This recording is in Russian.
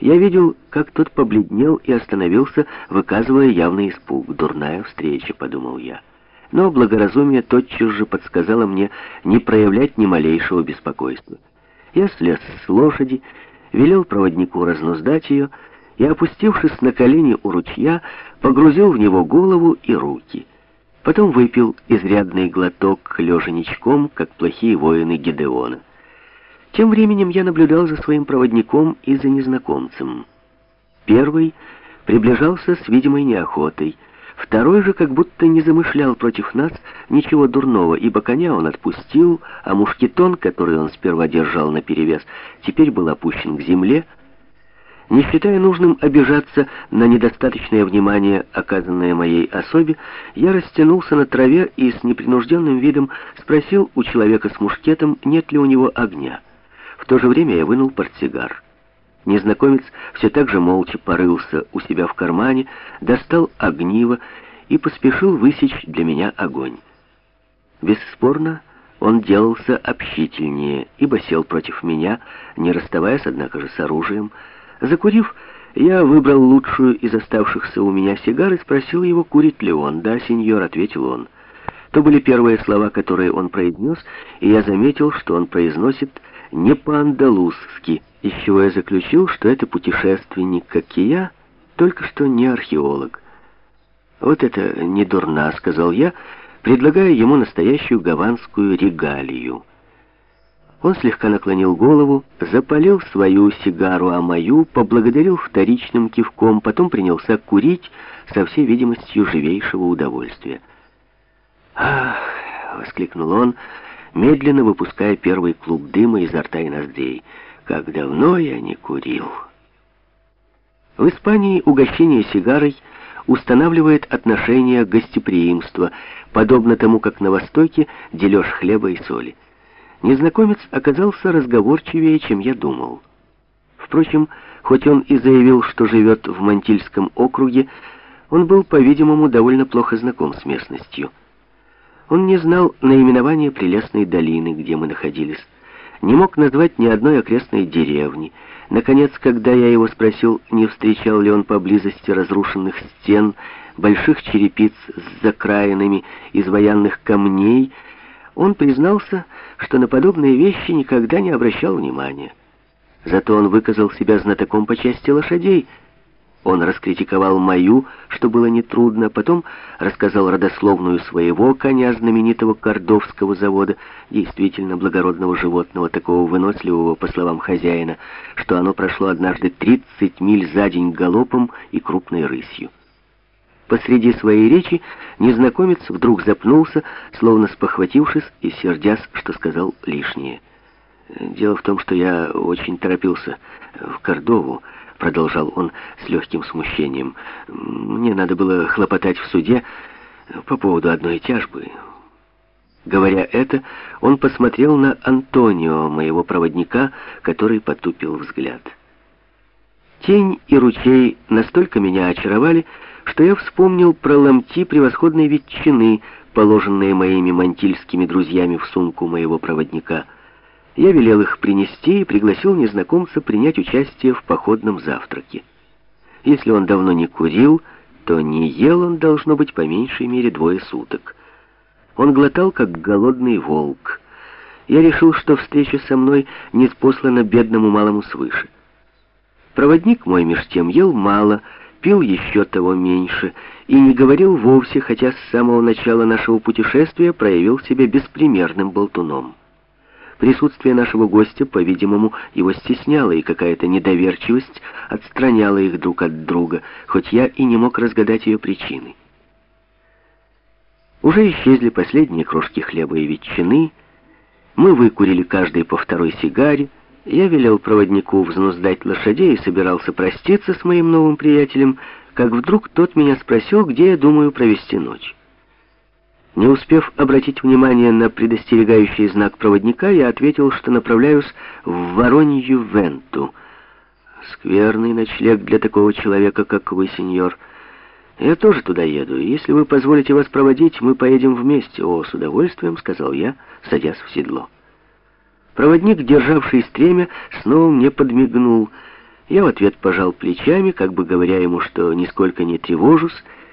Я видел, как тот побледнел и остановился, выказывая явный испуг. «Дурная встреча», — подумал я. Но благоразумие тотчас же подсказало мне не проявлять ни малейшего беспокойства. Я слез с лошади, велел проводнику разнуздать ее и, опустившись на колени у ручья, погрузил в него голову и руки. Потом выпил изрядный глоток лежа ничком, как плохие воины Гедеона. Тем временем я наблюдал за своим проводником и за незнакомцем. Первый приближался с видимой неохотой, второй же как будто не замышлял против нас ничего дурного, ибо коня он отпустил, а мушкетон, который он сперва держал наперевес, теперь был опущен к земле, не считая нужным обижаться на недостаточное внимание, оказанное моей особе, я растянулся на траве и с непринужденным видом спросил у человека с мушкетом, нет ли у него огня. То же время я вынул портсигар. Незнакомец все так же молча порылся у себя в кармане, достал огниво и поспешил высечь для меня огонь. Бесспорно, он делался общительнее, ибо сел против меня, не расставаясь, однако же, с оружием. Закурив, я выбрал лучшую из оставшихся у меня сигар и спросил его, курит ли он. «Да, сеньор», — ответил он. То были первые слова, которые он произнес, и я заметил, что он произносит не по-андалузски, из чего я заключил, что это путешественник, как и я, только что не археолог. «Вот это не дурна», — сказал я, предлагая ему настоящую гаванскую регалию. Он слегка наклонил голову, запалил свою сигару, а мою поблагодарил вторичным кивком, потом принялся курить со всей видимостью живейшего удовольствия. «Ах!» — воскликнул он — медленно выпуская первый клуб дыма изо рта и ноздрей. «Как давно я не курил!» В Испании угощение сигарой устанавливает отношение гостеприимства, подобно тому, как на Востоке дележ хлеба и соли. Незнакомец оказался разговорчивее, чем я думал. Впрочем, хоть он и заявил, что живет в Мантильском округе, он был, по-видимому, довольно плохо знаком с местностью. Он не знал наименования прелестной долины, где мы находились, не мог назвать ни одной окрестной деревни. Наконец, когда я его спросил, не встречал ли он поблизости разрушенных стен, больших черепиц с закраинами из военных камней, он признался, что на подобные вещи никогда не обращал внимания. Зато он выказал себя знатоком по части лошадей — он раскритиковал мою, что было нетрудно, потом рассказал родословную своего коня, знаменитого Кордовского завода, действительно благородного животного, такого выносливого, по словам хозяина, что оно прошло однажды 30 миль за день галопом и крупной рысью. Посреди своей речи незнакомец вдруг запнулся, словно спохватившись и сердясь, что сказал лишнее. «Дело в том, что я очень торопился в Кордову, — продолжал он с легким смущением. «Мне надо было хлопотать в суде по поводу одной тяжбы». Говоря это, он посмотрел на Антонио, моего проводника, который потупил взгляд. Тень и ручей настолько меня очаровали, что я вспомнил про ломти превосходной ветчины, положенные моими мантильскими друзьями в сумку моего проводника — я велел их принести и пригласил незнакомца принять участие в походном завтраке. Если он давно не курил, то не ел он, должно быть, по меньшей мере двое суток. Он глотал, как голодный волк. Я решил, что встреча со мной не спослана бедному малому свыше. Проводник мой меж тем ел мало, пил еще того меньше и не говорил вовсе, хотя с самого начала нашего путешествия проявил себя беспримерным болтуном. Присутствие нашего гостя, по-видимому, его стесняло, и какая-то недоверчивость отстраняла их друг от друга, хоть я и не мог разгадать ее причины. Уже исчезли последние крошки хлеба и ветчины, мы выкурили каждый по второй сигаре, я велел проводнику взнуздать лошадей и собирался проститься с моим новым приятелем, как вдруг тот меня спросил, где я думаю провести ночь. Не успев обратить внимание на предостерегающий знак проводника, я ответил, что направляюсь в Воронью Венту. Скверный ночлег для такого человека, как вы, сеньор. Я тоже туда еду, если вы позволите вас проводить, мы поедем вместе. О, с удовольствием, сказал я, садясь в седло. Проводник, державший стремя, снова мне подмигнул. Я в ответ пожал плечами, как бы говоря ему, что нисколько не тревожусь,